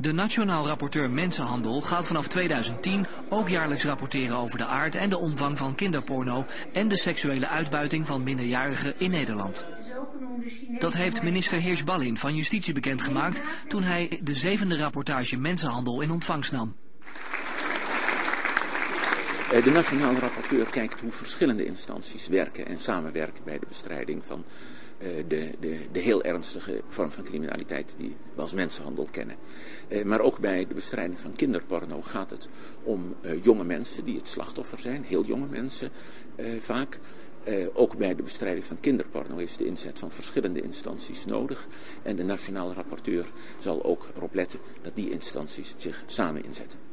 De Nationaal Rapporteur Mensenhandel gaat vanaf 2010 ook jaarlijks rapporteren over de aard en de omvang van kinderporno en de seksuele uitbuiting van minderjarigen in Nederland. Dat heeft minister Heers-Ballin van Justitie bekendgemaakt toen hij de zevende rapportage mensenhandel in ontvangst nam. Eh, de nationale rapporteur kijkt hoe verschillende instanties werken en samenwerken bij de bestrijding van uh, de, de, de, heel ernstige vorm van criminaliteit die we als mensenhandel kennen. Uh, maar ook bij de bestrijding van kinderporno gaat het om jonge mensen die het slachtoffer zijn, heel jonge mensen vaak. ook bij de bestrijding van kinderporno is de inzet van verschillende instanties nodig. En de nationale rapporteur zal ook erop letten dat die instanties zich samen inzetten.